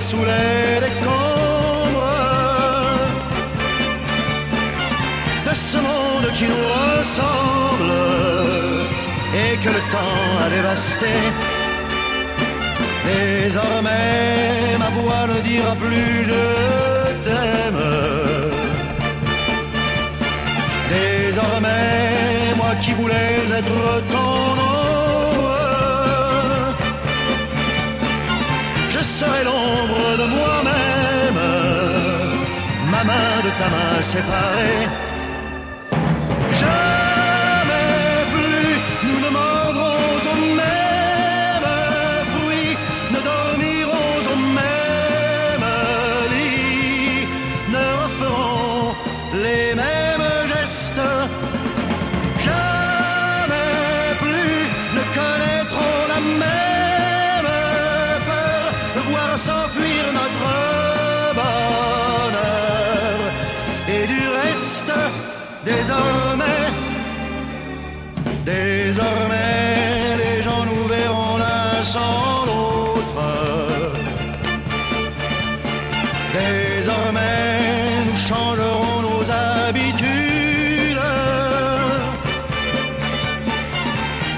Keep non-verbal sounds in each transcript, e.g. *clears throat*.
sous les décombres de ce monde qui nous ressemble et que le temps a dévasté. Désormais, ma voix ne dira plus je t'aime. Désormais, moi qui voulais être ton de moi-même, ma main de ta main séparée. Désormais, nous changerons nos habitudes.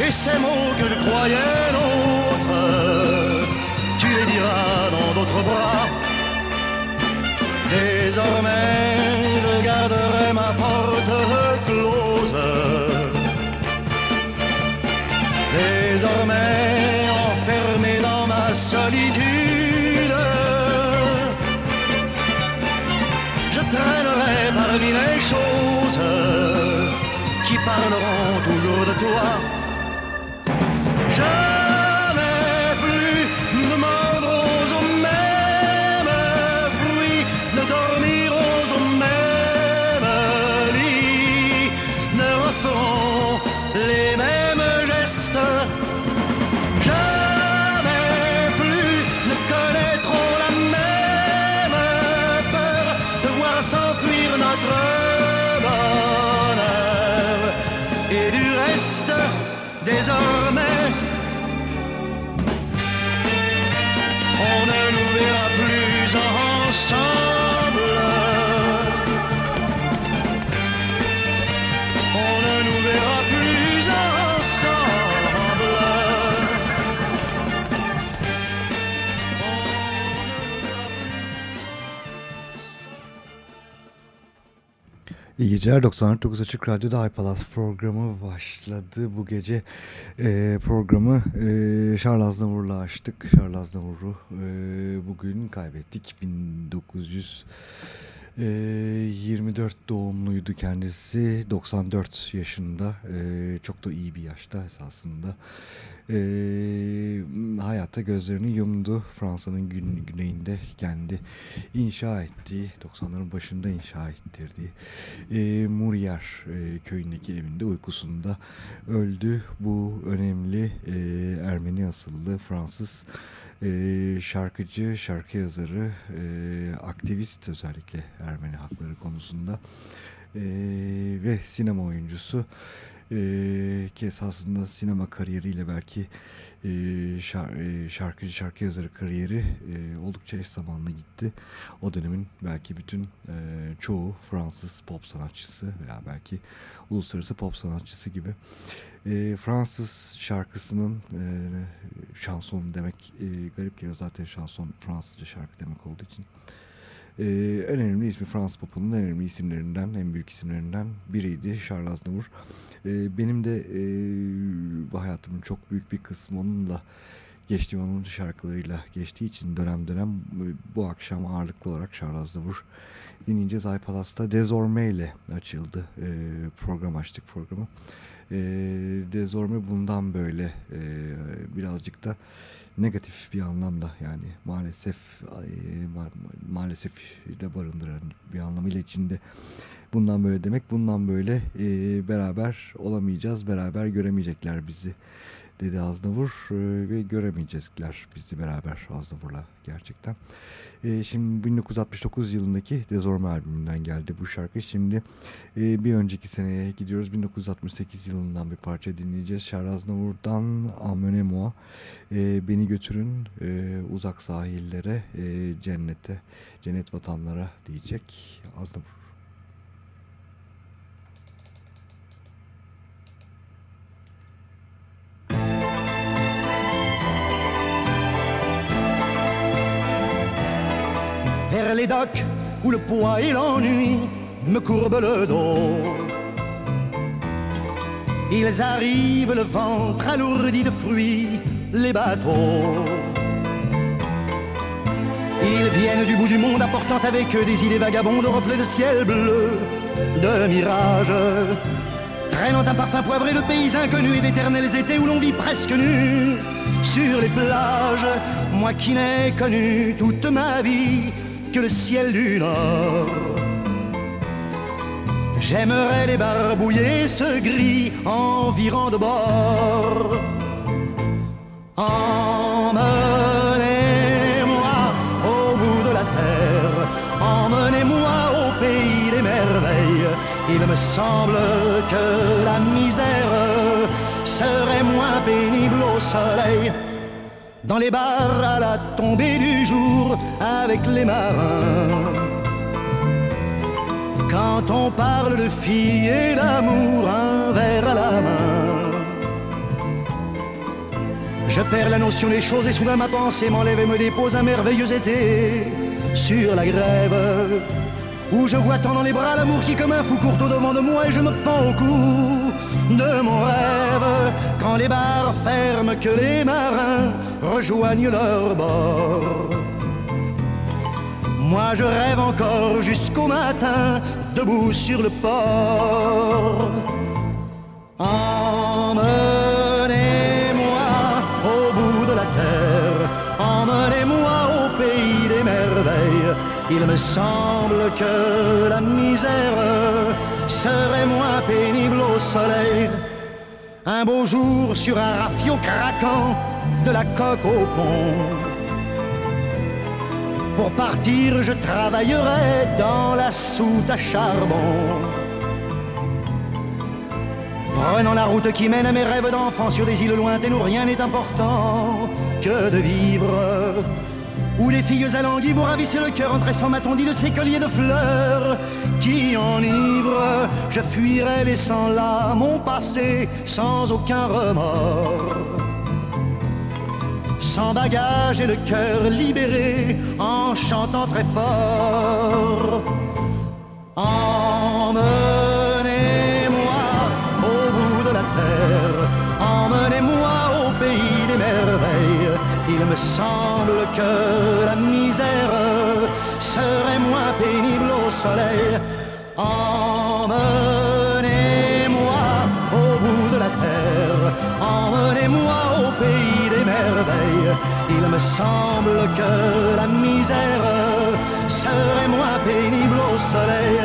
Et ces mots que je croyais nôtres, tu les diras dans d'autres bras. Désormais, geceler 99 Açık Radyo'da iPalas programı başladı. Bu gece e, programı e, Charles Aznavur'la açtık. Charles Aznavur'u e, bugün kaybettik. 1900 24 ee, doğumluydu kendisi 94 yaşında ee, çok da iyi bir yaşta esasında ee, hayata gözlerini yumdu. Fransa'nın gün, güneyinde kendi inşa ettiği 90'ların başında inşa ettirdiği e, Murier e, köyündeki evinde uykusunda öldü. Bu önemli e, Ermeni asıllı Fransız e, şarkıcı, şarkı yazarı, e, aktivist özellikle Ermeni hakları konusunda e, ve sinema oyuncusu e, ki esasında sinema kariyeriyle belki e, şar, e, şarkıcı şarkı yazarı kariyeri e, oldukça eş zamanlı gitti. O dönemin belki bütün e, çoğu Fransız pop sanatçısı veya belki uluslararası pop sanatçısı gibi e, Fransız şarkısının e, şanson demek e, garip geliyor zaten şanson Fransızca şarkı demek olduğu için. Ee, en önemli ismi Fransız popunun en önemli isimlerinden, en büyük isimlerinden biriydi Charles Aznavour. Ee, benim de e, hayatımın çok büyük bir kısmı onunla geçtiği 10. şarkılarıyla geçtiği için dönem dönem bu akşam ağırlıklı olarak Charles Aznavour dinleyeceğiz. iPalas'ta Dezorme ile açıldı. E, program açtık programı. E, Dezorme bundan böyle e, birazcık da negatif bir anlamda yani maalesef ma maalesef de barındıran bir anlamıyla içinde bundan böyle demek bundan böyle beraber olamayacağız beraber göremeyecekler bizi dedi Aznavur e, ve göremeyecekler bizi beraber Aznavur'la gerçekten. E, şimdi 1969 yılındaki Dezorme albümünden geldi bu şarkı. Şimdi e, bir önceki seneye gidiyoruz. 1968 yılından bir parça dinleyeceğiz. Charles Aznavur'dan Amene Moi. E, beni götürün e, uzak sahillere, cennete, cennet vatanlara diyecek Aznavur. Les docks où le poids et l'ennui me courbent le dos. Ils arrivent le ventre alourdi de fruits, les bateaux. Ils viennent du bout du monde apportant avec eux des idées vagabondes, de reflets de ciel bleu, de mirages. Traînant un parfum poivré de pays inconnus et d'éternels étés où l'on vit presque nu sur les plages. Moi qui n'ai connu toute ma vie le ciel du nord. J'aimerais les barbouiller ce gris environ de bord. Emmenez-moi au bout de la terre, emmenez-moi au pays des merveilles. Il me semble que la misère serait moins pénible au soleil dans les bars à la tombée du jour avec les marins. Quand on parle de filles et d'amour, un verre à la main. Je perds la notion des choses et soudain ma pensée m'enlève et me dépose un merveilleux été sur la grève. Où je vois tant dans les bras l'amour qui comme un fou court au devant de moi et je me pends au cou de mon rêve quand les bars ferment que les marins rejoignent leur bord. Moi je rêve encore jusqu'au matin, debout sur le port. Emmenez-moi au bout de la terre, emmenez-moi au pays des merveilles. Il me semble que la misère serait moins pénible au soleil. Un beau jour sur un rafio craquant de la coque au pont. Pour partir, je travaillerai dans la soute à charbon. Prenant la route qui mène à mes rêves d'enfant sur des îles lointaines où rien n'est important que de vivre. Où les filles alanguies vous ravissent le cœur en tressant ma tondie de ces colliers de fleurs qui enivrent. Je fuirai laissant là mon passé sans aucun remords sans bagage et le cœur libéré en chantant très fort. Emmenez-moi au bout de la terre, emmenez-moi au pays des merveilles. Il me semble que la misère serait moins pénible au soleil. Il me semble que la misère serait moins pénible au soleil.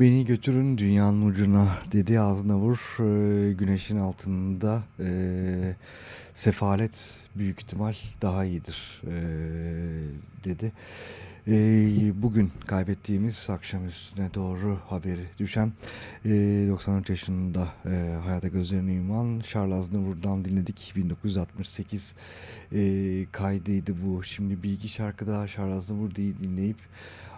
Beni götürün dünyanın ucuna dedi ağzına vur e, güneşin altında e, sefalet büyük ihtimal daha iyidir e, dedi. E, bugün kaybettiğimiz akşam üstüne doğru haberi düşen e, 93 yaşında e, hayata gözlerini yuman Charles Aznavour'dan dinledik 1968 e, kaydıydı bu. Şimdi bir iki şarkı daha Charles Aznavour dinleyip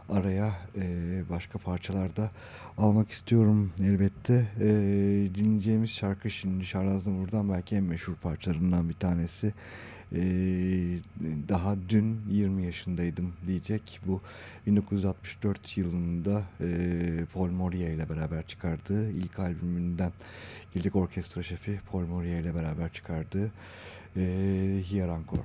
araya e, başka parçalarda almak istiyorum elbette. E, dinleyeceğimiz şarkı şimdi Charles Aznavour'dan belki en meşhur parçalarından bir tanesi. E, daha dün 20 yaşındaydım diyecek. Bu 1964 yılında e, Paul Moria ile beraber çıkardığı ilk albümünden gelecek orkestra şefi Paul Moria ile beraber çıkardığı e, Hier Encore.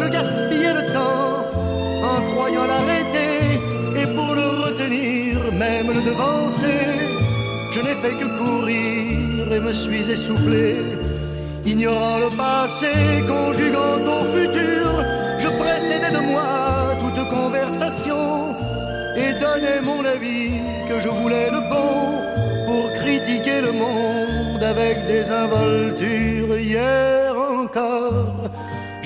je gaspillais le temps en croyant l'arrêter et pour le retenir, même le devancer. Je n'ai fait que courir et me suis essoufflé, ignorant le passé, conjuguant au futur. Je précédais de moi toute conversation et donnais mon avis que je voulais le bon pour critiquer le monde avec des involtures.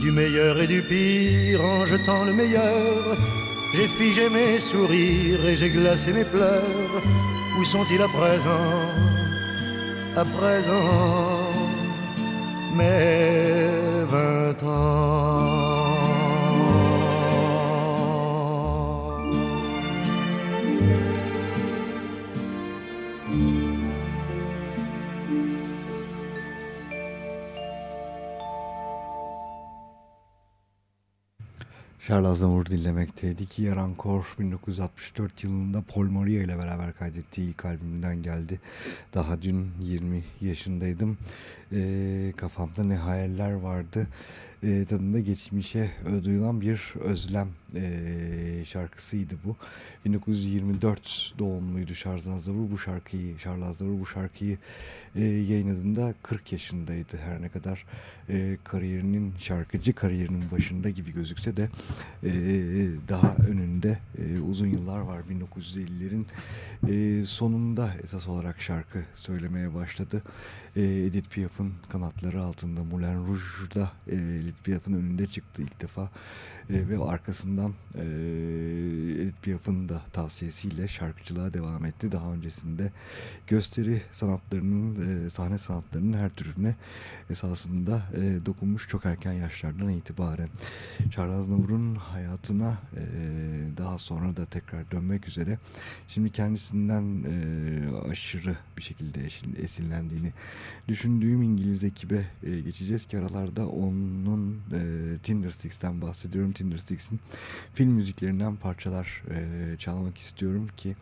Du meilleur et du pire en jetant le meilleur, j'ai figé mes sourires et j'ai glacé mes pleurs. Où sont-ils à présent? À présent, mes vingt ans. Charles Aznavour dinlemekteydik. Yarankor 1964 yılında Paul Moria ile beraber kaydettiği ilk albümünden geldi. Daha dün 20 yaşındaydım. E, kafamda ne hayaller vardı. E, tadında geçmişe duyulan bir özlem e, şarkısıydı bu. 1924 doğumluydu Charles Aznavour bu şarkıyı Charles Aznavour bu şarkıyı e, yayınladığında 40 yaşındaydı. Her ne kadar e, kariyerinin şarkıcı kariyerinin başında gibi gözükse de e, daha önünde e, uzun yıllar var. 1950'lerin e, sonunda esas olarak şarkı söylemeye başladı. E, Edith Piaf'ın kanatları altında Moulin Rouge'da e, Edith Piaf'ın önünde çıktı ilk defa. E, ve arkasından e, Edith Piaf'ın da tavsiyesiyle şarkıcılığa devam etti. Daha öncesinde gösteri sanatlarının, e, sahne sanatlarının her türüne esasında e, dokunmuş çok erken yaşlardan itibaren. Charles Aznavour'un hayatına e, daha sonra da tekrar dönmek üzere. Şimdi kendisinden e, aşırı bir şekilde esinlendiğini düşündüğüm İngiliz ekibe e, geçeceğiz ki aralarda onun e, Tinder Six'ten bahsediyorum. Tinder Six'in film müziklerinden parçalar e, çalmak istiyorum ki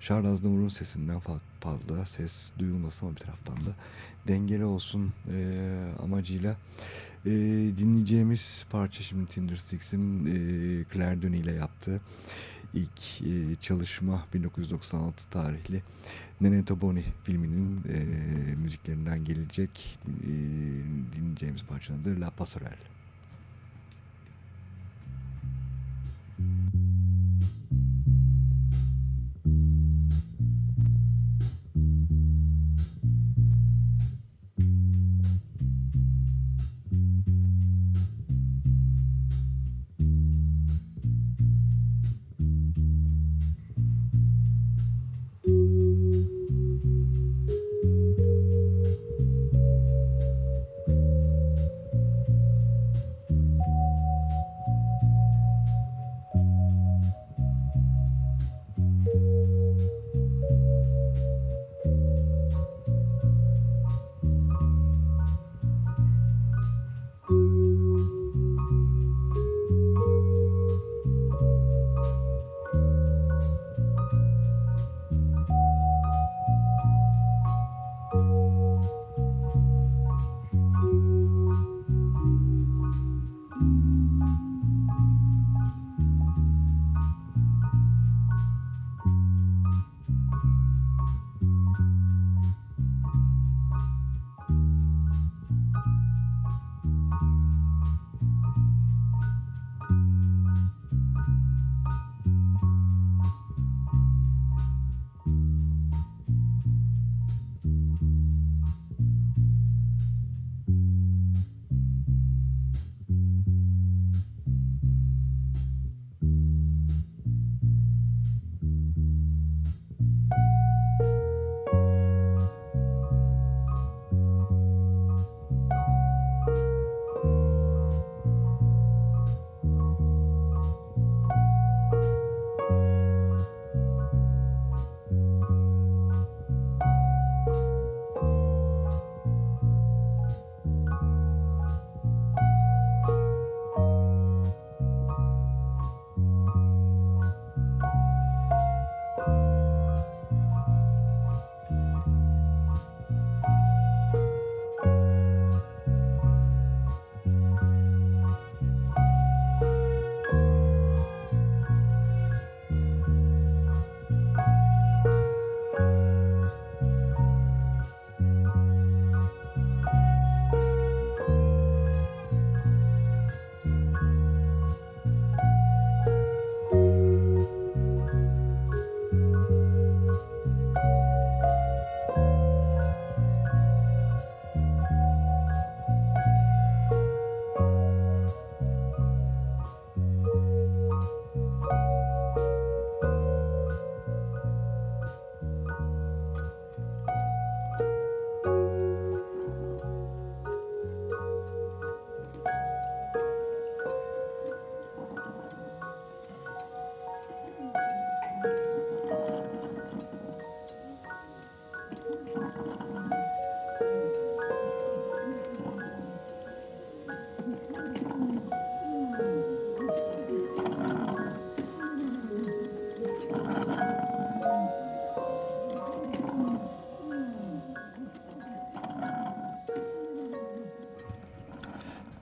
Charles Aznavour'un sesinden fazla ses duyulmasın ama bir taraftan da dengeli olsun e, amacıyla e, dinleyeceğimiz parça şimdi Tinder Six'in e, Claire Denis ile yaptığı ilk e, çalışma 1996 tarihli Nene Toboni filminin e, müziklerinden gelecek e, dinleyeceğimiz parçanın La Passerelle.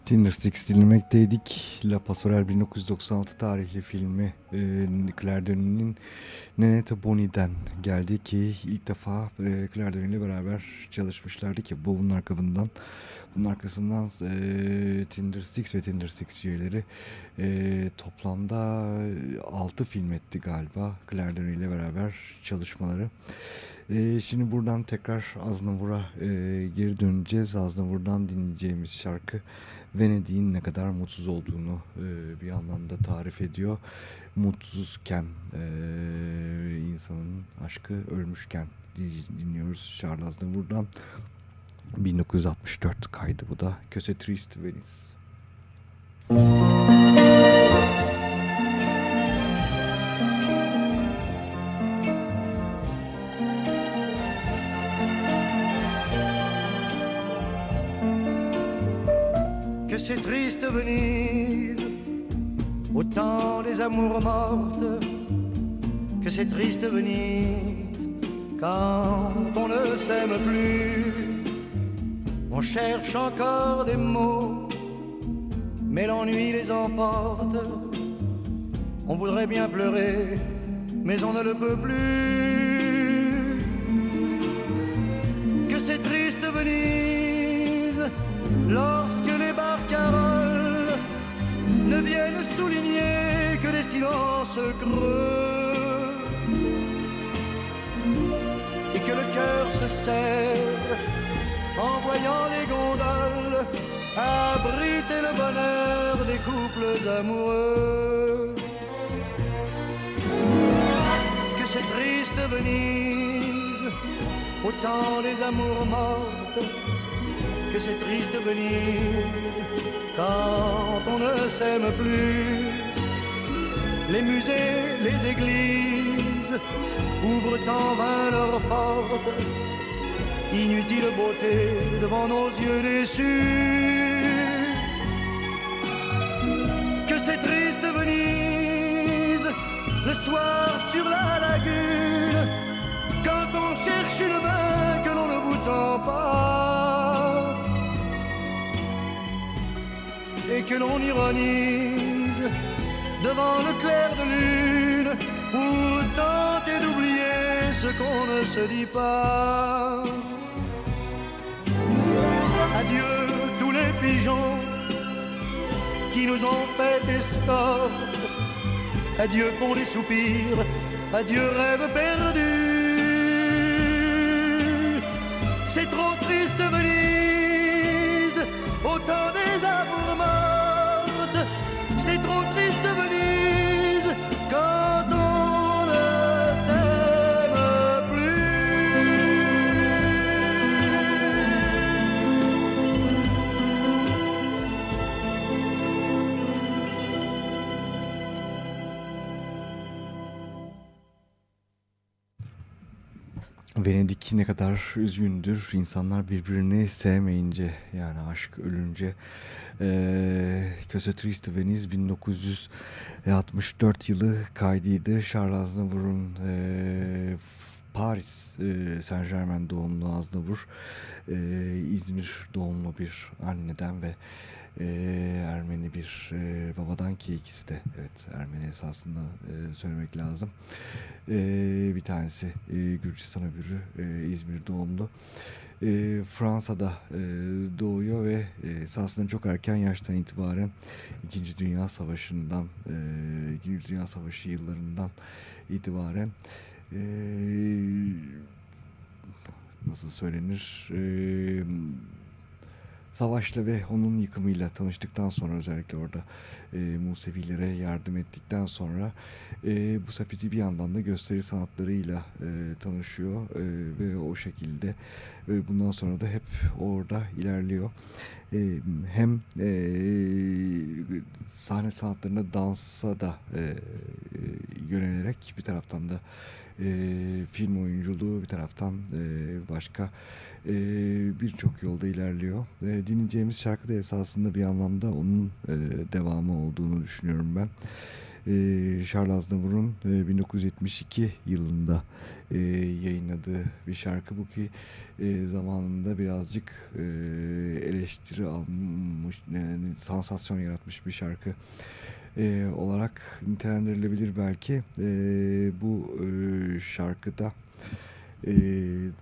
Dinner Six dinlemekteydik. La Pastorelle 1996 tarihli filmi e, Claire Denis'in Nenete Boni'den geldi ki ilk defa e, Claire Denis ile beraber çalışmışlardı ki bu bunun arkasından bunun arkasından e, Tinder Six ve Tinder Six üyeleri e, toplamda 6 film etti galiba Claire ile beraber çalışmaları. E, şimdi buradan tekrar Aznavur'a e, geri döneceğiz. Aznavur'dan dinleyeceğimiz şarkı Venedik'in ne kadar mutsuz olduğunu e, bir anlamda tarif ediyor. Mutsuzken e, insanın aşkı ölmüşken dinliyoruz Charles Aznavur'dan. 1964 kaydı bu da. Köse Triste Venice. que c'est triste Venise, au temps des amours mortes, que c'est triste Venise, quand on ne s'aime plus, on cherche encore des mots, mais l'ennui les emporte, on voudrait bien pleurer, mais on ne le peut plus, que c'est triste Venise, lorsque les barcaroles ne viennent souligner que des silences creux. Et que le cœur se serre en voyant les gondoles abriter le bonheur des couples amoureux. Que c'est triste Venise, au temps des amours mortes que c'est triste Venise quand on ne s'aime plus. Les musées, les églises ouvrent en vain leurs portes. Inutile beauté devant nos yeux déçus. Que c'est triste Venise le soir sur la lagune quand on cherche une main que l'on ne vous tend pas et que l'on ironise devant le clair de lune pour tenter d'oublier ce qu'on ne se dit pas. Adieu tous les pigeons qui nous ont fait escorte. Adieu pour les soupirs, adieu rêve perdu. C'est trop Ne kadar üzgündür. İnsanlar birbirini sevmeyince yani aşk ölünce ee, Köse Triste Venice 1964 yılı kaydıydı. Charles Aznavour'un e, Paris e, Saint Germain doğumlu Aznavour e, İzmir doğumlu bir anneden ve e, Ermeni bir e, babadan ki ikisi de evet Ermeni esasında e, söylemek lazım. E, bir tanesi e, Gürcistan öbürü e, İzmir doğumlu. E, Fransa'da e, doğuyor ve e, esasında çok erken yaştan itibaren İkinci Dünya Savaşı'ndan e, İkinci Dünya Savaşı yıllarından itibaren e, nasıl söylenir e, Savaş'la ve onun yıkımıyla tanıştıktan sonra özellikle orada e, Musevilere yardım ettikten sonra e, bu sepeti bir yandan da gösteri sanatlarıyla e, tanışıyor e, ve o şekilde e, bundan sonra da hep orada ilerliyor. E, hem e, sahne sanatlarına dansa da e, yönelerek bir taraftan da e, film oyunculuğu bir taraftan e, başka e, birçok yolda ilerliyor. E, dinleyeceğimiz şarkı da esasında bir anlamda onun e, devamı olduğunu düşünüyorum ben. Charles Aznavour'un 1972 yılında yayınladığı bir şarkı bu ki zamanında birazcık eleştiri almış, yani sansasyon yaratmış bir şarkı olarak nitelendirilebilir belki. Bu şarkıda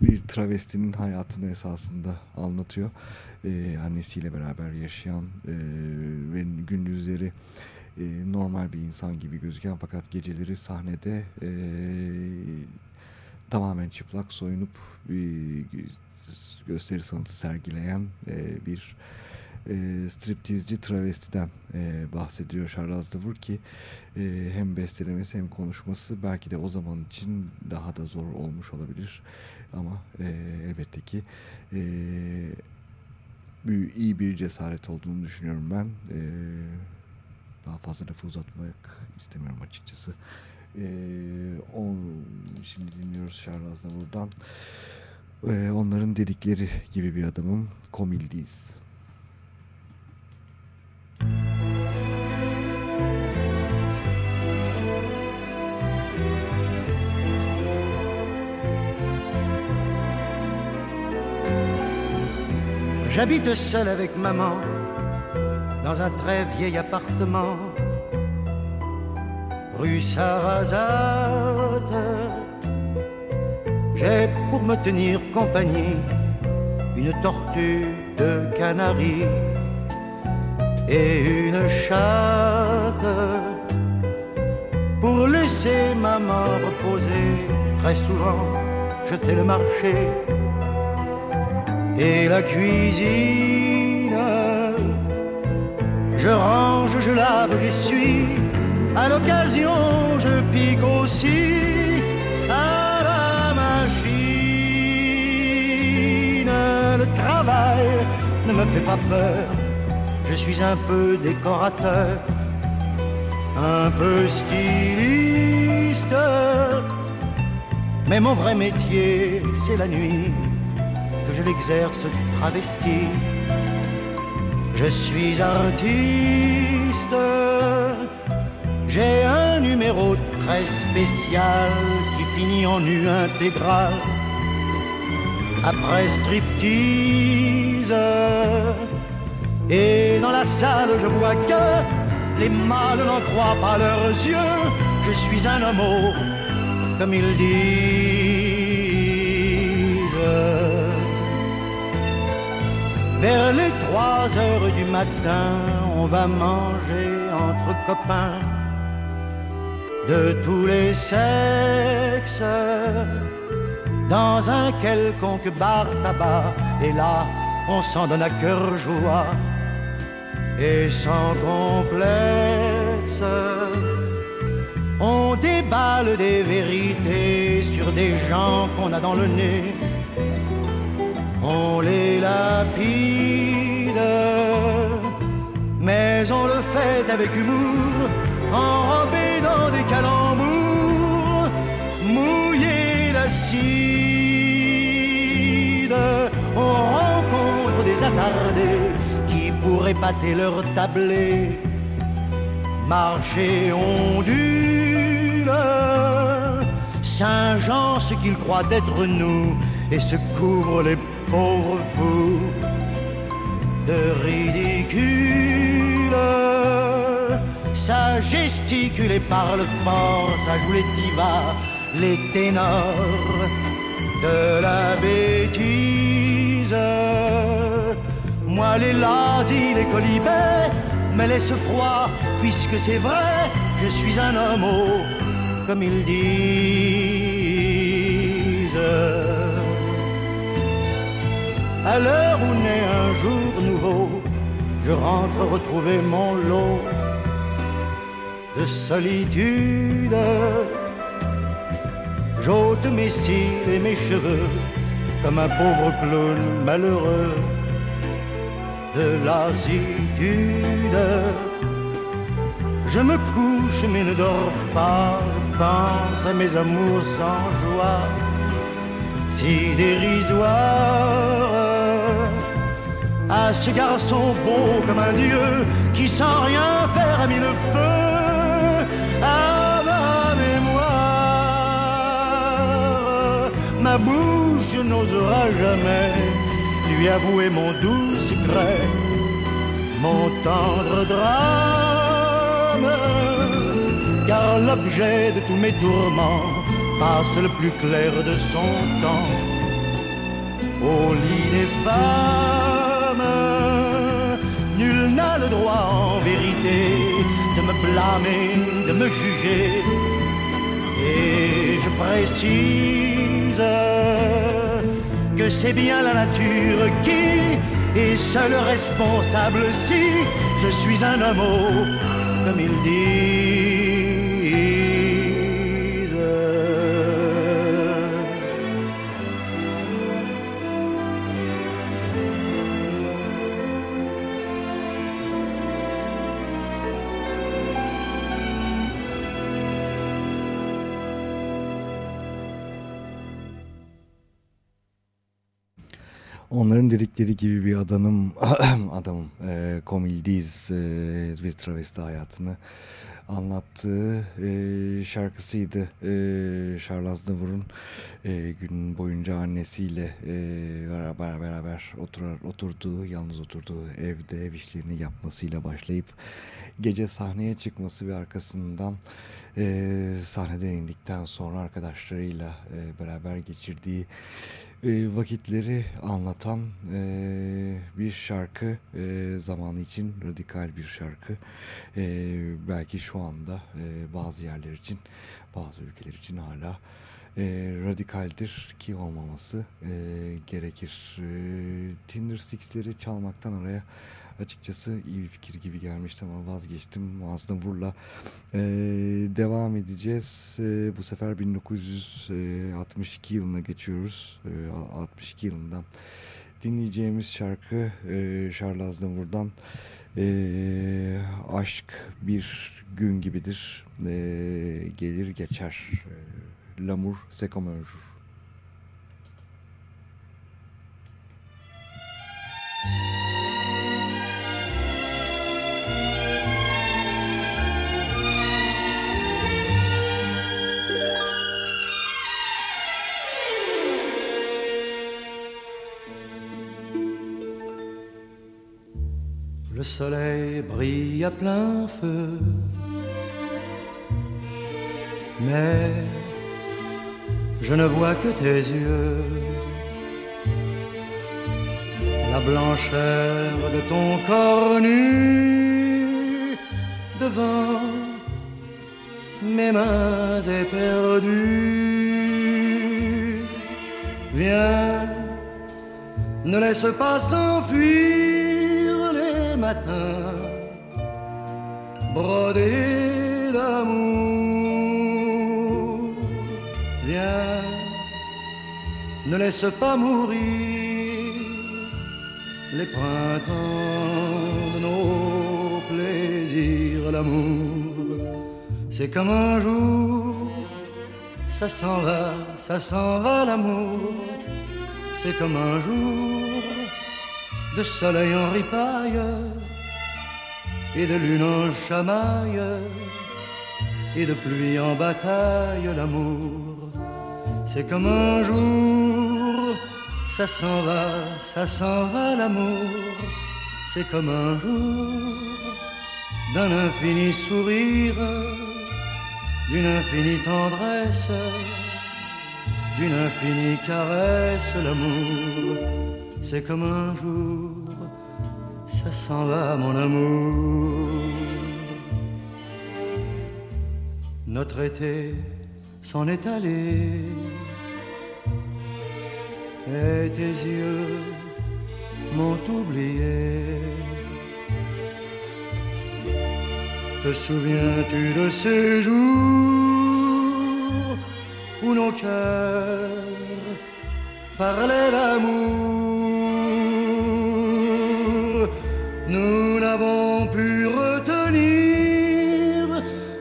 bir travestinin hayatını esasında anlatıyor. Annesiyle beraber yaşayan ve gündüzleri normal bir insan gibi gözüken fakat geceleri sahnede tamamen çıplak soyunup bir gösteri sanatı sergileyen bir e, striptizci travestiden e, bahsediyor Charles Aznavour ki e, hem bestelemesi hem konuşması belki de o zaman için daha da zor olmuş olabilir. Ama e, elbette ki e, iyi bir cesaret olduğunu düşünüyorum ben. E, daha fazla lafı uzatmak istemiyorum açıkçası. E, on, şimdi dinliyoruz Charles Aznavour'dan e, onların dedikleri gibi bir adamım. Komildiz. J'habite seul avec maman dans un très vieil appartement rue Sarrazate. J'ai pour me tenir compagnie une tortue de Canaries et une chatte pour laisser maman reposer. Très souvent, je fais le marché et la cuisine. Je range, je lave, j'essuie. À l'occasion, je pique aussi à la machine. Le travail ne me fait pas peur. Je suis un peu décorateur, un peu styliste. Mais mon vrai métier, c'est la nuit je l'exerce travesti. Je suis artiste, j'ai un numéro très spécial qui finit en nu intégral. Après striptease, et dans la salle je vois que les mâles n'en croient pas leurs yeux. Je suis un homme, comme ils disent. Vers les trois heures du matin, on va manger entre copains de tous les sexes dans un quelconque bar tabac. Et là, on s'en donne à cœur joie et sans complexe. On déballe des vérités sur des gens qu'on a dans le nez on les lapide, mais on le fait avec humour, enrobé dans des calembours, mouillés d'acide. On rencontre des attardés pourraient pâter leur tablé, marcher ondule. Saint-Jean, ce qu'il croit être nous, et se couvre les pauvre fou de ridicule. Ça gesticule et parle fort, ça joue les divas, les ténors de la bêtise. Moi, les lazis, les colibets me laisse froid, puisque c'est vrai, je suis un homme, comme ils disent. À l'heure où naît un jour nouveau, je rentre retrouver mon lot de solitude. J'ôte mes cils et mes cheveux comme un pauvre clown malheureux de lassitude. Je me couche mais ne dors pas, je pense à mes amours sans joie, si dérisoire. À ce garçon beau comme un dieu qui sans rien faire a mis le feu à ma mémoire. Ma bouche n'osera jamais lui avouer mon doux mon tendre drame, car l'objet de tous mes tourments passe le plus clair de son temps au lit des femmes. Nul n'a le droit en vérité de me blâmer, de me juger. Et je précise que c'est bien la nature qui est seule responsable si je suis un homme, comme il dit. Dedikleri gibi bir adamım, *clears throat* adamım, e, Komildiz e, bir travesti hayatını anlattığı e, şarkısıydı. E, Charles Aznavour'un e, gün boyunca annesiyle e, beraber beraber oturar, oturduğu, yalnız oturduğu evde ev işlerini yapmasıyla başlayıp gece sahneye çıkması ve arkasından e, sahneden indikten sonra arkadaşlarıyla e, beraber geçirdiği e, vakitleri anlatan e, bir şarkı e, zamanı için radikal bir şarkı. E, belki şu anda e, bazı yerler için bazı ülkeler için hala e, radikaldir ki olmaması e, gerekir. E, Tinder Six'leri çalmaktan oraya açıkçası iyi bir fikir gibi gelmişti ama vazgeçtim. Aznavur'la e, devam edeceğiz. E, bu sefer 1962 yılına geçiyoruz. E, 62 yılından dinleyeceğimiz şarkı e, Charles Aznavur'dan e, Aşk Bir Gün Gibidir. E, gelir geçer. E, L'amour c'est Le soleil brille à plein feu. Mais je ne vois que tes yeux. La blancheur de ton corps nu devant mes mains éperdues. Viens, ne laisse pas s'enfuir brodé d'amour. Viens, ne laisse pas mourir les printemps de nos plaisirs. L'amour, c'est comme un jour, ça s'en va, ça s'en va l'amour. C'est comme un jour de soleil en ripaille et de lune en chamaille et de pluie en bataille l'amour c'est comme un jour ça s'en va ça s'en va l'amour c'est comme un jour d'un infini sourire d'une infinie tendresse d'une infinie caresse l'amour c'est comme un jour, ça s'en va mon amour. Notre été s'en est allé, et tes yeux m'ont oublié. Te souviens-tu de ces jours où nos cœurs parlaient d'amour nous n'avons pu retenir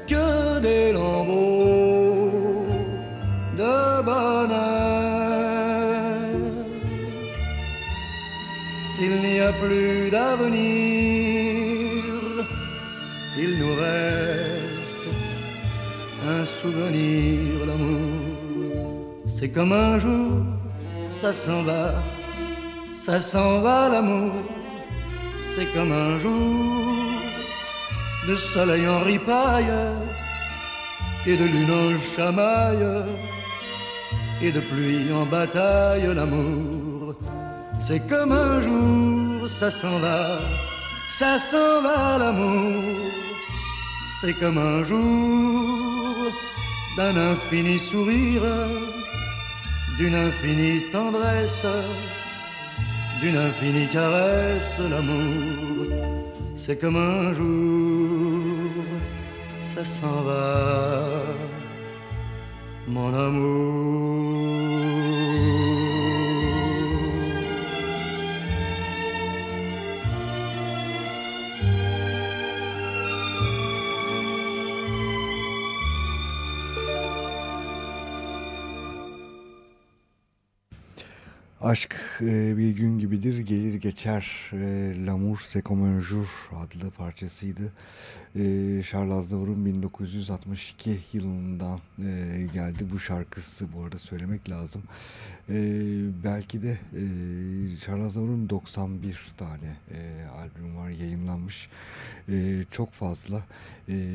que des lambeaux de bonheur. S'il n'y a plus d'avenir, il nous reste un souvenir d'amour. C'est comme un jour, ça s'en va, ça s'en va l'amour. C'est comme un jour de soleil en ripaille et de lune en chamaille et de pluie en bataille l'amour. C'est comme un jour, ça s'en va, ça s'en va l'amour. C'est comme un jour d'un infini sourire, d'une infinie tendresse, d'une infinie caresse l'amour. C'est comme un jour, ça s'en va, mon amour. Aşk e, bir gün gibidir gelir geçer e, L'amour c'est adlı parçasıydı. E, Charles Aznavour'un 1962 yılından geldi bu şarkısı bu arada söylemek lazım. Belki de Charles Aznavour'un 91 tane albüm var yayınlanmış. Çok fazla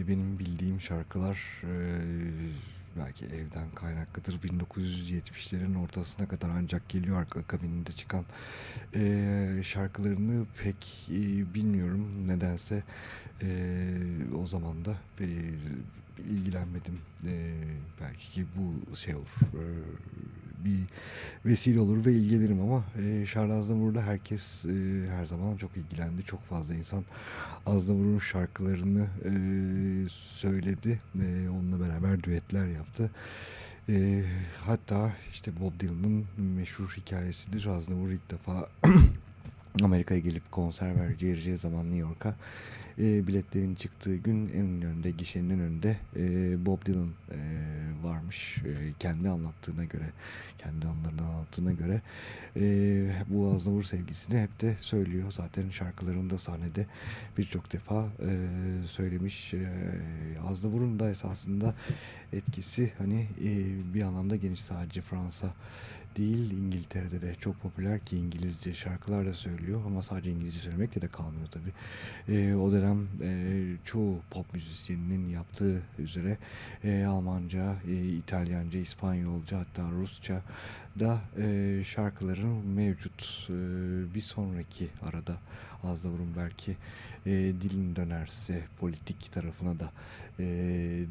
benim bildiğim şarkılar... E, belki evden kaynaklıdır. 1970'lerin ortasına kadar ancak geliyor akabinde çıkan e, şarkılarını pek e, bilmiyorum. Nedense e, o zaman da e, ilgilenmedim. E, belki bu şey olur. E, bir vesile olur ve ilgilenirim ama e, Charles Aznavour'la herkes e, her zaman çok ilgilendi. Çok fazla insan Aznavour'un şarkılarını e, söyledi. E, onunla beraber düetler yaptı. E, hatta işte Bob Dylan'ın meşhur hikayesidir. Aznavour ilk defa *clears throat* Amerika'ya gelip konser vereceği zaman New York'a e, biletlerin çıktığı gün en önünde gişenin önünde e, Bob Dylan e, varmış. E, kendi anlattığına göre kendi anlarından anlattığına göre e, bu Aznavur sevgisini hep de söylüyor. Zaten şarkılarında sahnede birçok defa e, söylemiş. E, Aznavur'un da esasında etkisi hani e, bir anlamda geniş. Sadece Fransa değil İngiltere'de de çok popüler ki İngilizce şarkılar da söylüyor ama sadece İngilizce söylemekle de kalmıyor tabi. E, o dönem e, çoğu pop müzisyeninin yaptığı üzere e, Almanca, e, İtalyanca, İspanyolca hatta Rusça da e, şarkıların mevcut. E, bir sonraki arada az da vurun belki e, dilin dönerse politik tarafına da e,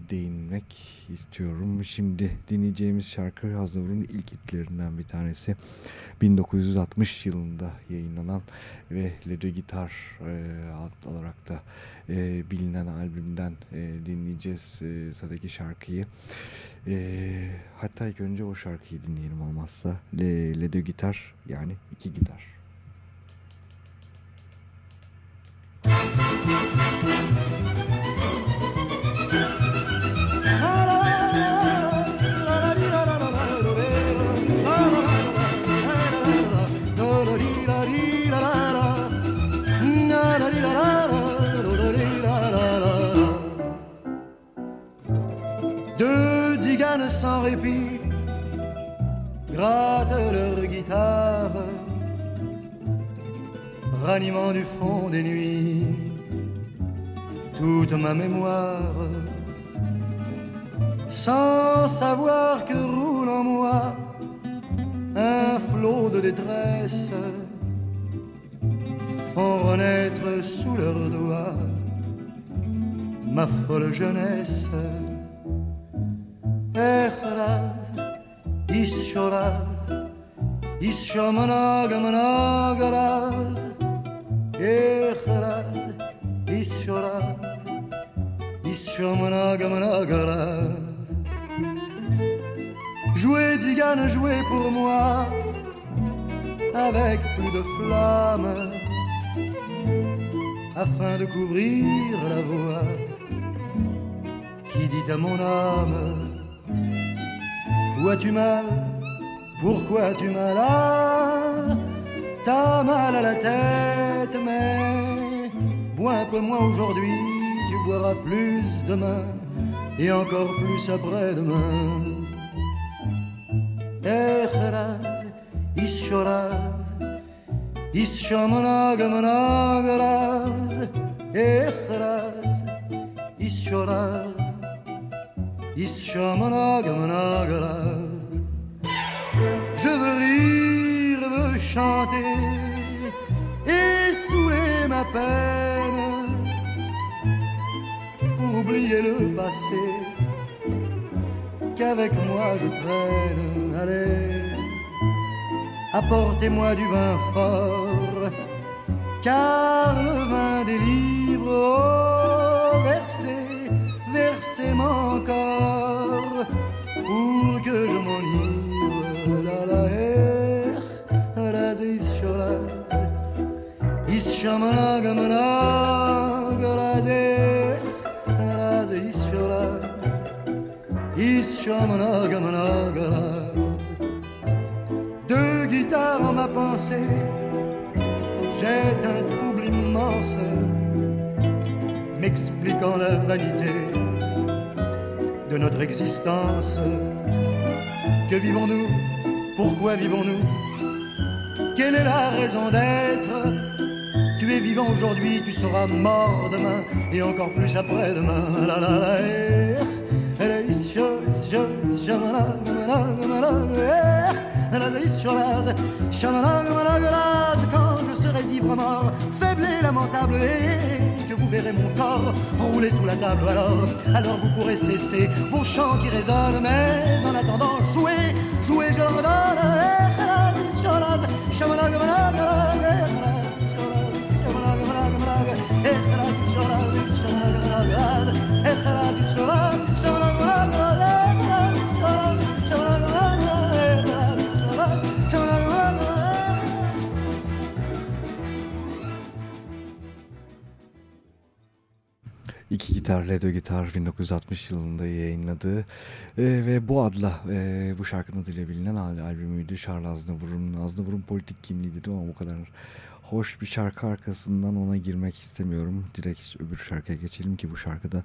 değinmek istiyorum. Şimdi dinleyeceğimiz şarkı Haznavur'un ilk hitlerinden bir tanesi. 1960 yılında yayınlanan ve Le de Gitar e, olarak da e, bilinen albümden e, dinleyeceğiz e, sıradaki şarkıyı. E, hatta ilk önce o şarkıyı dinleyelim olmazsa. Le, Le de Gitar yani iki gitar. Deux diganes sans répit grattent leur guitare ranimant du fond des nuits. Toute ma mémoire, sans savoir que roule en moi un flot de détresse, font renaître sous leurs doigts ma folle jeunesse. Echraz, ischoraz, ischomanagamanagaraz, Echraz, ischoraz, ischomanagamanagaraz. Jouez, Digane, jouez pour moi, avec plus de flamme, afin de couvrir la voix qui dit à mon âme, où as-tu mal, pourquoi as-tu mal? Ah, T'as mal à la tête, mais bois un peu moins aujourd'hui, tu boiras plus demain et encore plus après-demain. Echeraz, ischoraz, ischomonagamonagaraz, echraz, ischoraz, ischomonagamonagaraz. Je veux rire, veux chanter et saouler ma peine oublier le passé qu'avec moi je traîne. Allez, apportez-moi du vin fort, car le vin délivre. Oh, versez, versez-moi encore pour que je m'enivre. Deux guitares en ma pensée, jette un trouble immense, m'expliquant la vanité de notre existence. Que vivons-nous? Pourquoi vivons-nous? Quelle est la raison d'être Tu es vivant aujourd'hui, tu seras mort demain et encore plus après-demain. La la la eh, eh, eh, eh, Quand je serai ivre mort, faible et lamentable, et que vous verrez mon corps rouler sous la table, alors, alors vous pourrez cesser vos chants qui résonnent, mais en attendant, jouez, jouez, je le redonne. Shabana, shabana, shabana. Gitar, Ledo Gitar 1960 yılında yayınladığı e, ve bu adla e, bu şarkının adıyla bilinen al albümüydü. Charles Aznavour'un, Aznavour'un politik kimliği dedim ama bu kadar hoş bir şarkı arkasından ona girmek istemiyorum. Direkt öbür şarkıya geçelim ki bu şarkıda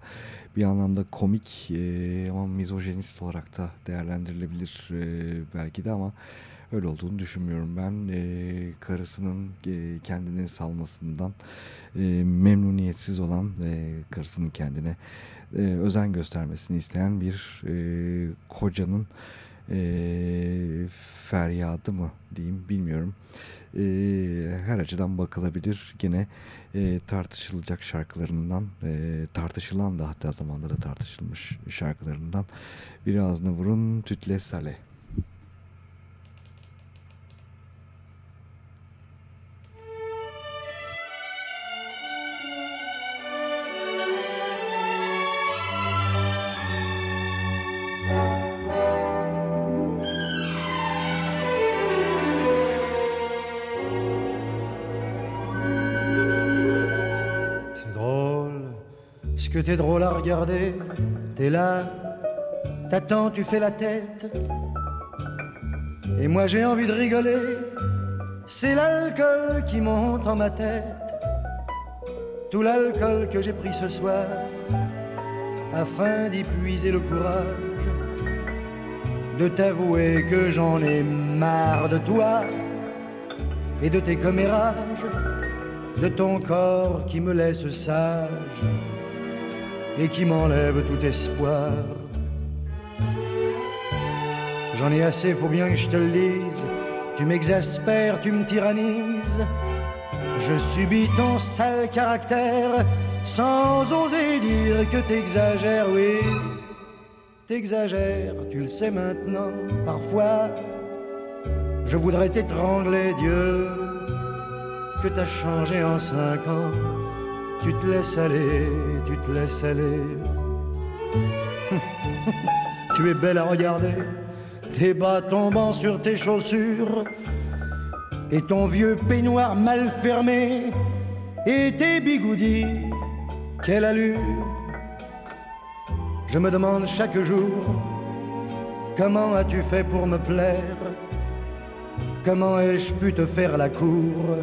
bir anlamda komik e, ama mizojenist olarak da değerlendirilebilir e, belki de ama öyle olduğunu düşünmüyorum. Ben e, karısının e, kendini salmasından e, memnuniyetsiz olan e, karısının kendine e, özen göstermesini isteyen bir e, kocanın e, feryadı mı diyeyim bilmiyorum. E, her açıdan bakılabilir. Gene e, tartışılacak şarkılarından e, tartışılan da hatta zamanda da tartışılmış şarkılarından biri ağzına vurun Tütle Sale. Ce que t'es drôle à regarder. T'es là, t'attends, tu fais la tête. Et moi j'ai envie de rigoler. C'est l'alcool qui monte en ma tête. Tout l'alcool que j'ai pris ce soir, afin d'y puiser le courage de t'avouer que j'en ai marre de toi et de tes commérages de ton corps qui me laisse sage et qui m'enlève tout espoir. J'en ai assez, faut bien que je te le dise. Tu m'exaspères, tu me tyrannises. Je subis ton sale caractère sans oser dire que t'exagères, oui. T'exagères, tu le sais maintenant, parfois. Je voudrais t'étrangler, Dieu que t'as changé en cinq ans. Tu te laisses aller, tu te laisses aller. *laughs* tu es belle à regarder, tes bas tombant sur tes chaussures, et ton vieux peignoir mal fermé, et tes bigoudis, quelle allure. Je me demande chaque jour, comment as-tu fait pour me plaire? Comment ai-je pu te faire la cour?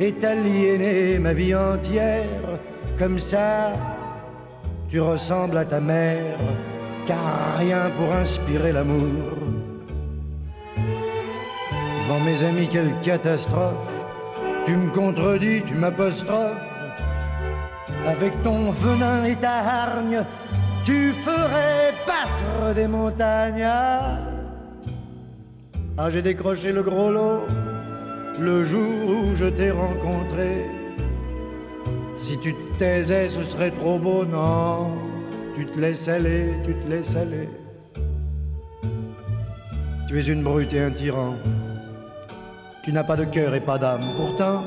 Et t'aliéner ma vie entière Comme ça, tu ressembles à ta mère, car rien pour inspirer l'amour. Devant mes amis, quelle catastrophe. Tu me contredis, tu m'apostrophes. Avec ton venin et ta hargne, tu ferais battre des montagnes. Ah, j'ai décroché le gros lot le jour où je t'ai rencontré. Si tu te taisais, ce serait trop beau, non. Tu te laisses aller, tu te laisses aller. Tu es une brute et un tyran. Tu n'as pas de cœur et pas d'âme. Pourtant,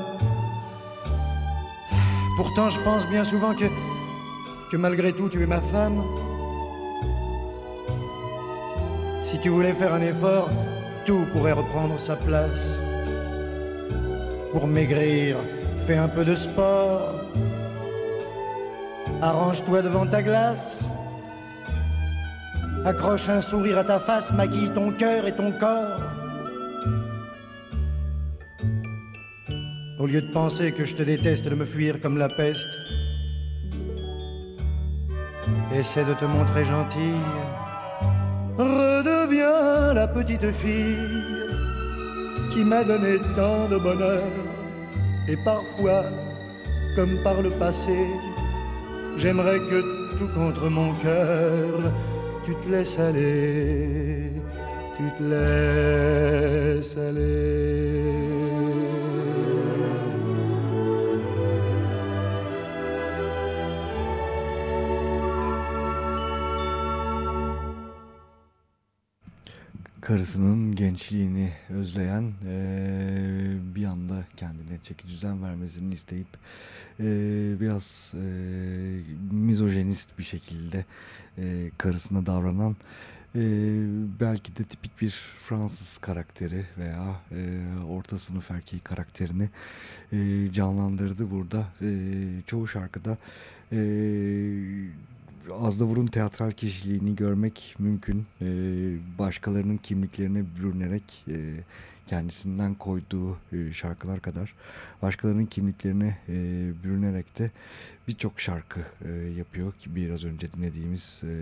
pourtant, je pense bien souvent que, que malgré tout, tu es ma femme. Si tu voulais faire un effort, tout pourrait reprendre sa place. Pour maigrir, fais un peu de sport. Arrange-toi devant ta glace. Accroche un sourire à ta face, maquille ton cœur et ton corps. Au lieu de penser que je te déteste, de me fuir comme la peste, essaie de te montrer gentille. Redeviens la petite fille qui m'a donné tant de bonheur. Et parfois, comme par le passé, j'aimerais que tout contre mon cœur, tu te laisses aller, tu te laisses aller. Karısının gençliğini özleyen e, bir anda kendine çeki düzen vermesini isteyip e, biraz e, mizojenist bir şekilde e, karısına davranan e, belki de tipik bir Fransız karakteri veya e, orta sınıf erkeği karakterini e, canlandırdı burada. E, çoğu şarkıda e, Azdavur'un teatral kişiliğini görmek mümkün. E, başkalarının kimliklerine bürünerek e, kendisinden koyduğu e, şarkılar kadar başkalarının kimliklerine e, bürünerek de birçok şarkı e, yapıyor ki biraz önce dinlediğimiz e,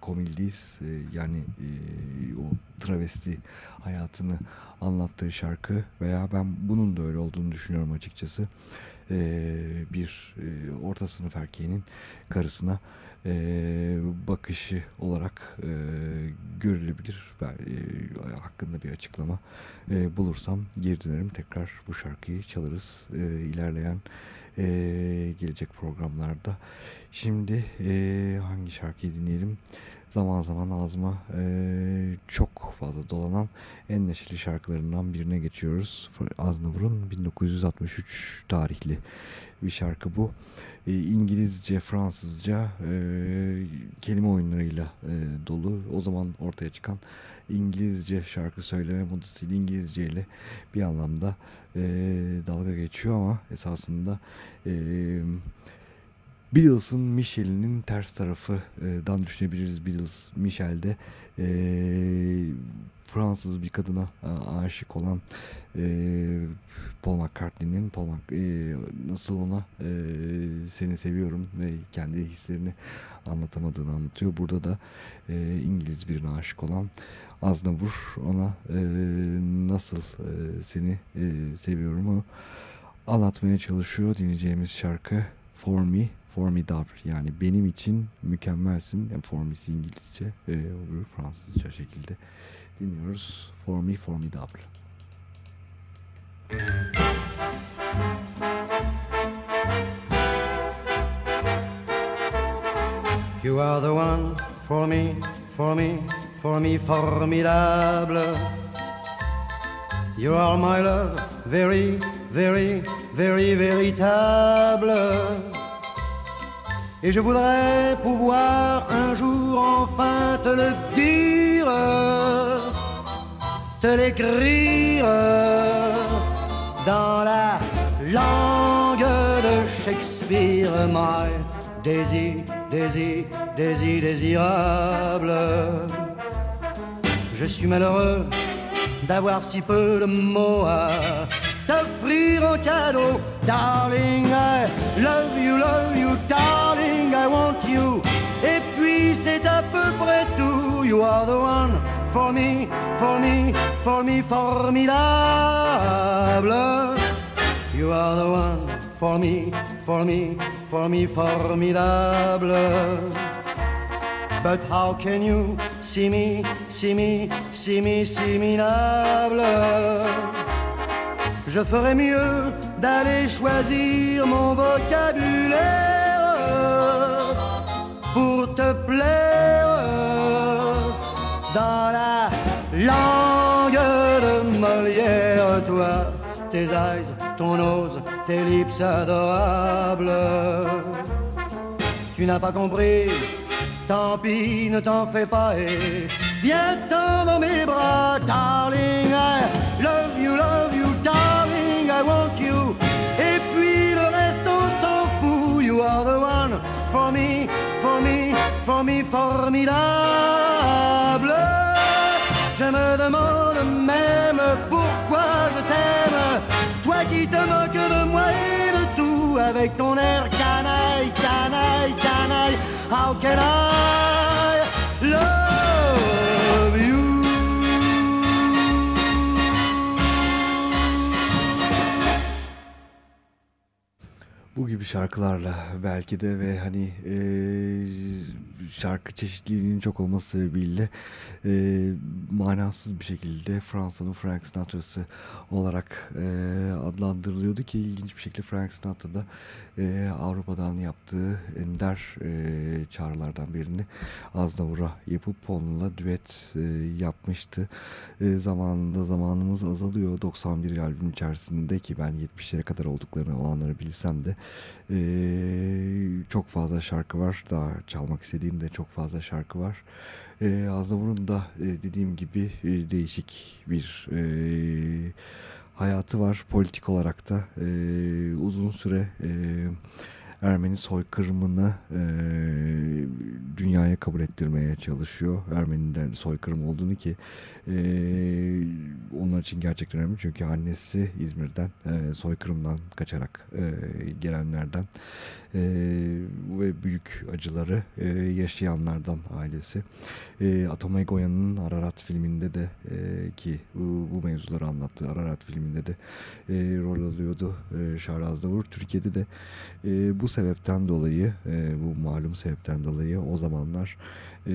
Komildiz e, yani e, o travesti hayatını anlattığı şarkı veya ben bunun da öyle olduğunu düşünüyorum açıkçası. E, bir e, orta sınıf erkeğinin karısına e, bakışı olarak e, görülebilir. Ben e, hakkında bir açıklama e, bulursam geri dönerim. Tekrar bu şarkıyı çalarız e, ilerleyen e, gelecek programlarda. Şimdi e, hangi şarkıyı dinleyelim? Zaman zaman ağzıma e, çok fazla dolanan en neşeli şarkılarından birine geçiyoruz. Aznavur'un 1963 tarihli bir şarkı bu. E, İngilizce, Fransızca e, kelime oyunlarıyla e, dolu. O zaman ortaya çıkan İngilizce şarkı söyleme modasıyla İngilizce ile bir anlamda e, dalga geçiyor ama esasında e, Beatles'ın Michel'inin ters tarafından düşünebiliriz. Beatles Michel'de e, Fransız bir kadına aşık olan e, Paul McCartney'nin Paul Mac e, nasıl ona e, seni seviyorum ve kendi hislerini anlatamadığını anlatıyor. Burada da e, İngiliz birine aşık olan Aznavur ona e, nasıl e, seni e, seviyorumu anlatmaya çalışıyor. Dinleyeceğimiz şarkı For Me Formidable yani benim için mükemmelsin. Yani formisi İngilizce, e, öbürü Fransızca şekilde dinliyoruz. For Me Formidable. You are the one for me, for me, for me formidable. You are my love, very, very, very véritable. Et je voudrais pouvoir un jour enfin te le dire, te l'écrire dans la langue de Shakespeare, my désir, désir, désir, désirable. Je suis malheureux d'avoir si peu de mots à t'offrir en cadeau. Darling, I love you, love you, darling, I want you. Et puis c'est à peu près tout. You are the one for me, for me, for me, formidable. You are the one for me, for me, for me, formidable. But how can you see me, see me, see me, see me, Je ferais mieux d'aller choisir mon vocabulaire te plaire dans la langue de Molière, toi, tes eyes, ton nose, tes lips adorables. Tu n'as pas compris, tant pis, ne t'en fais pas et viens-t'en dans mes bras, darling. I love you, love you, darling, I want you. Et puis le reste, on s'en fout. You are the one for me, for me, for me, formidable. Je me demande même pourquoi je t'aime. Toi qui te moques de moi et de tout avec ton air canaille, canaille, canaille. How can I Gibi şarkılarla belki de ve hani e, şarkı çeşitliliğinin çok olması sebebiyle e, manasız bir şekilde Fransa'nın Frank Sinatra'sı olarak e, adlandırılıyordu ki ilginç bir şekilde Frank Sinatra e, Avrupa'dan yaptığı ender e, çağrılardan birini Aznavur'a yapıp onunla düet e, yapmıştı. E, zamanında zamanımız azalıyor. 91 albüm içerisinde ki ben 70'lere kadar olduklarını olanları bilsem de e, çok fazla şarkı var. Daha çalmak istediğim de çok fazla şarkı var. E, Aznavur'un da e, dediğim gibi e, değişik bir e, hayatı var. Politik olarak da e, uzun süre e, Ermeni soykırımını e, dünyaya kabul ettirmeye çalışıyor. Ermenilerin soykırım olduğunu ki e, onlar için gerçekten önemli. Çünkü annesi İzmir'den e, soykırımdan kaçarak e, gelenlerden e, ve büyük acıları e, yaşayanlardan ailesi. E, Atomay Goyan'ın Ararat filminde de e, ki bu, bu mevzuları anlattığı Ararat filminde de e, rol alıyordu e, Charles Aznavour. Türkiye'de de e, bu sebepten dolayı, e, bu malum sebepten dolayı o zamanlar e,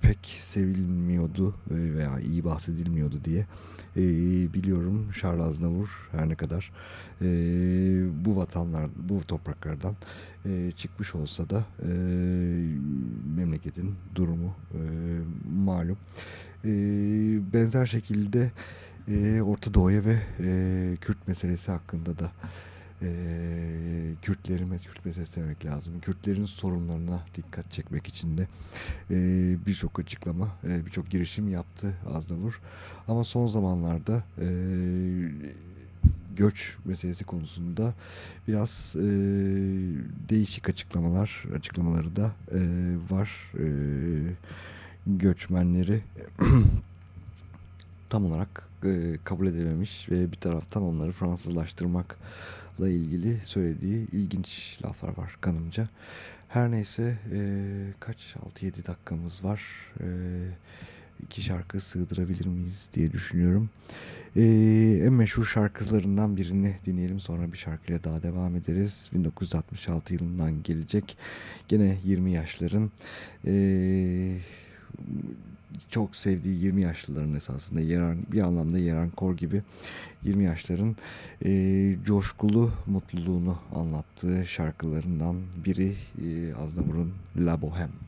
pek sevilmiyordu e, veya iyi bahsedilmiyordu diye e, biliyorum Charles Aznavour her ne kadar e, bu vatanlar, bu topraklardan e, çıkmış olsa da e, memleketin durumu e, malum. E, benzer şekilde e, Orta Doğu'ya ve e, Kürt meselesi hakkında da e, Kürtlerin Kürt meselesi demek lazım. Kürtlerin sorunlarına dikkat çekmek için de e, birçok açıklama, e, birçok girişim yaptı Aznavur. Ama son zamanlarda e, göç meselesi konusunda biraz e, değişik açıklamalar, açıklamaları da e, var. E, göçmenleri *clears throat* tam olarak e, kabul edilememiş ve bir taraftan onları Fransızlaştırmakla ilgili söylediği ilginç laflar var kanımca. Her neyse e, kaç 6-7 dakikamız var. E, iki şarkı sığdırabilir miyiz diye düşünüyorum. Ee, en meşhur şarkılarından birini dinleyelim sonra bir şarkıyla daha devam ederiz. 1966 yılından gelecek gene 20 yaşların ee, çok sevdiği 20 yaşlıların esasında Yeran, bir anlamda Yeran Kor gibi 20 yaşların e, coşkulu mutluluğunu anlattığı şarkılarından biri e, Aznavur'un La Bohème.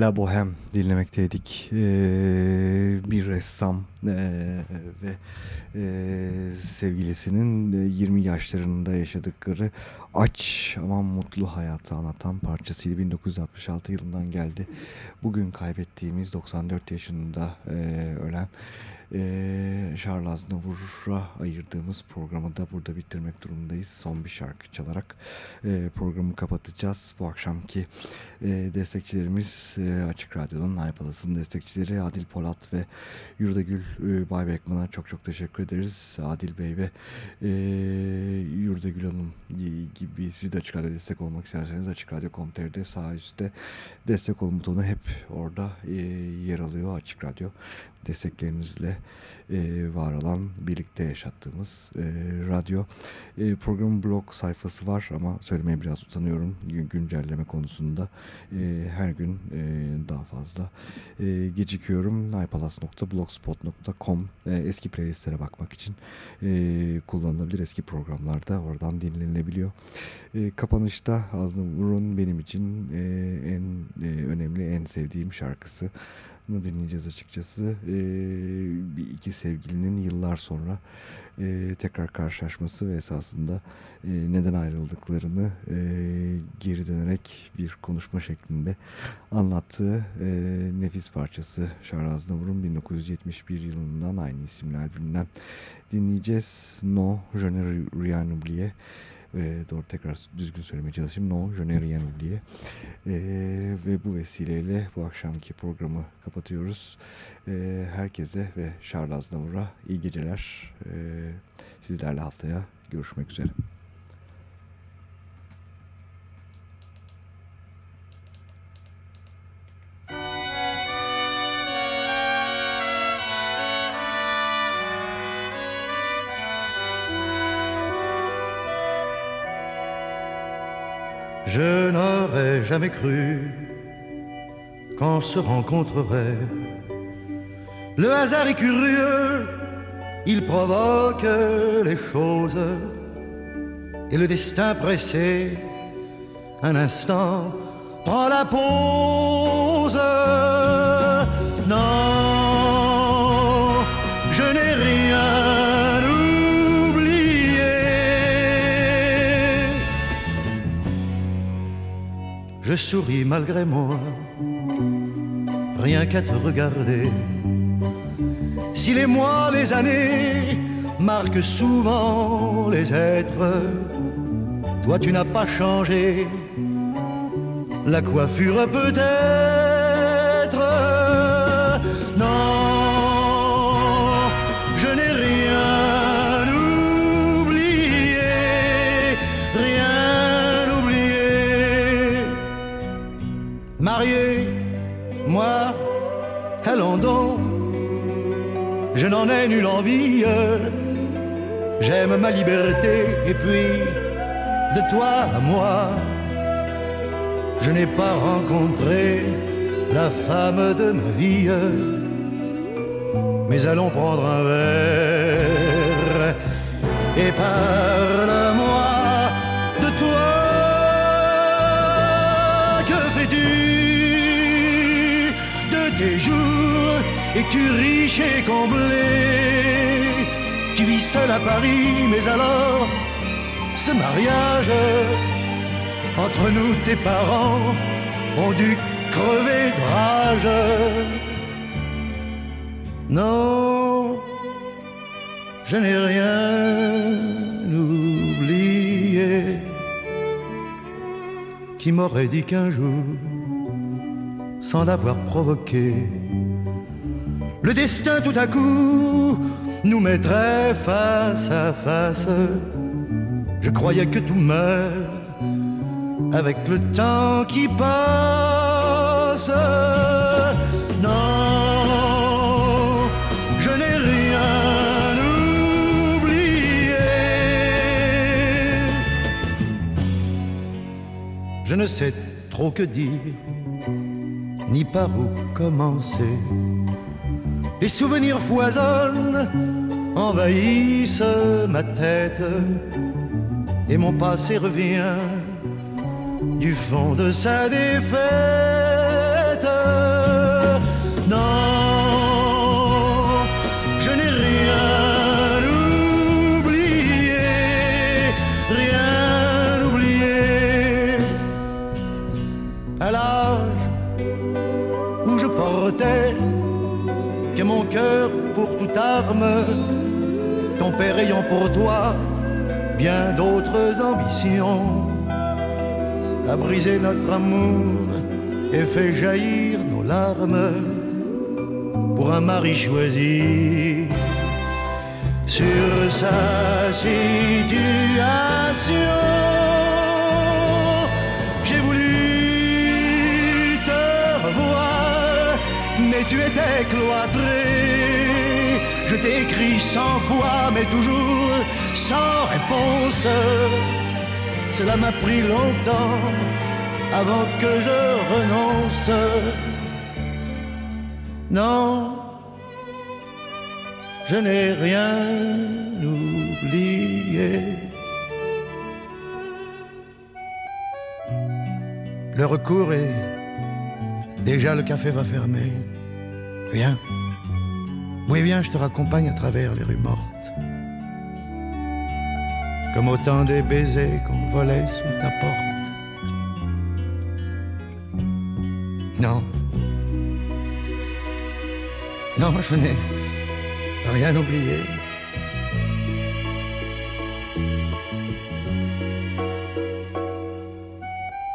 La Bohème dinlemekteydik. Ee, bir ressam ee, ve ee, sevgilisinin ee, 20 yaşlarında yaşadıkları aç ama mutlu hayatı anlatan parçasıyla 1966 yılından geldi. Bugün kaybettiğimiz 94 yaşında ee, ölen ee, Charles Aznavour'a ayırdığımız programı da burada bitirmek durumundayız. Son bir şarkı çalarak ee, programı kapatacağız. Bu akşamki ee, destekçilerimiz ee, Açık Radyo'nun iPalas'ın destekçileri Adil Polat ve Yurdagül e, Bay Bekman'a çok çok teşekkür ederiz. Adil Bey ve e, Yurdagül Hanım gibi siz de Açık Radyo destek olmak isterseniz Açık Radyo.com.tr'de sağ üstte destek ol butonu hep orada e, yer alıyor Açık Radyo desteklerinizle e, var olan birlikte yaşattığımız e, radyo. E, programın blog sayfası var ama söylemeye biraz utanıyorum gün, güncelleme konusunda. E, her gün e, daha fazla e, gecikiyorum. ipalas.blogspot.com e, eski playlistlere bakmak için e, kullanılabilir eski programlarda oradan dinlenilebiliyor. E, kapanışta Aznavur'un benim için e, en e, önemli, en sevdiğim şarkısı dinleyeceğiz açıkçası. Ee, bir iki sevgilinin yıllar sonra e, tekrar karşılaşması ve esasında e, neden ayrıldıklarını e, geri dönerek bir konuşma şeklinde anlattığı e, nefis parçası Charles Aznavour'un 1971 yılından aynı isimli albümünden dinleyeceğiz. No, je ne rien. Ve doğru tekrar düzgün söylemeye çalışayım. No, n'ai rien oublié. E, ve bu vesileyle bu akşamki programı kapatıyoruz. E, herkese ve Charles Aznavur'a iyi geceler. E, sizlerle haftaya görüşmek üzere. Je n'aurais jamais cru qu'on se rencontrerait. Le hasard est curieux, il provoque les choses. Et le destin pressé, un instant, prend la pause. Non, Je souris malgré moi, rien qu'à te regarder. Si les mois, les années marquent souvent les êtres, toi tu n'as pas changé. La coiffure peut-être. N'en ai nulle envie. J'aime ma liberté et puis de toi à moi, je n'ai pas rencontré la femme de ma vie. Mais allons prendre un verre et parle-moi jours Es-tu riche et comblé Tu vis seul à Paris, mais alors ce mariage entre nous, tes parents ont dû crever de rage. Non, je n'ai rien oublié. Qui m'aurait dit qu'un jour, sans l'avoir provoqué, le destin tout à coup nous mettrait face à face. Je croyais que tout meurt avec le temps qui passe. Non, je n'ai rien oublié. Je ne sais trop que dire, ni par où commencer. Les souvenirs foisonnent, envahissent ma tête, et mon passé revient du fond de sa défaite. Ayant pour toi bien d'autres ambitions a brisé notre amour et fait jaillir nos larmes pour un mari choisi sur sa situation. J'ai voulu te revoir, mais tu étais cloîtré. Je t'ai écrit cent fois, mais toujours sans réponse. Cela m'a pris longtemps avant que je renonce. Non, je n'ai rien oublié. Le recours est déjà le café va fermer. Viens. Oui, viens, je te raccompagne à travers les rues mortes comme autant des baisers qu'on volait sous ta porte. Non. Non, je n'ai rien oublié.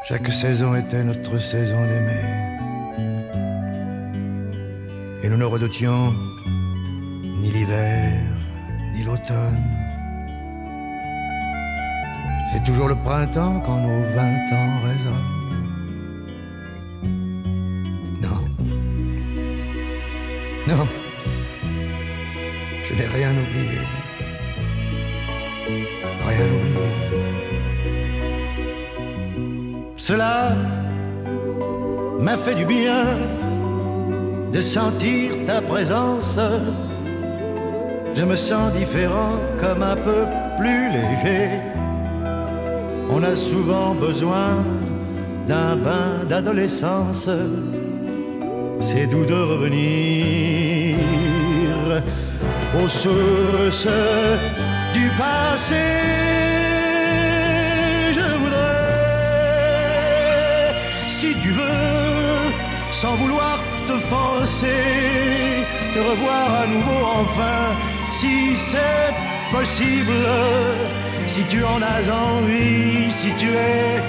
Chaque saison était notre saison d'aimer. Et nous ne redoutions C'est toujours le printemps quand nos vingt ans résonnent. Non. Non. Je n'ai rien oublié. Rien oublié. Cela m'a fait du bien de sentir ta présence. Je me sens différent, comme un peu plus léger. On a souvent besoin d'un bain d'adolescence. C'est doux de revenir aux sources du passé. Je voudrais, si tu veux, sans vouloir te forcer, te revoir à nouveau enfin, si c'est possible, si tu en as envie, si tu es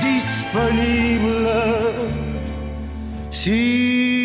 disponible, si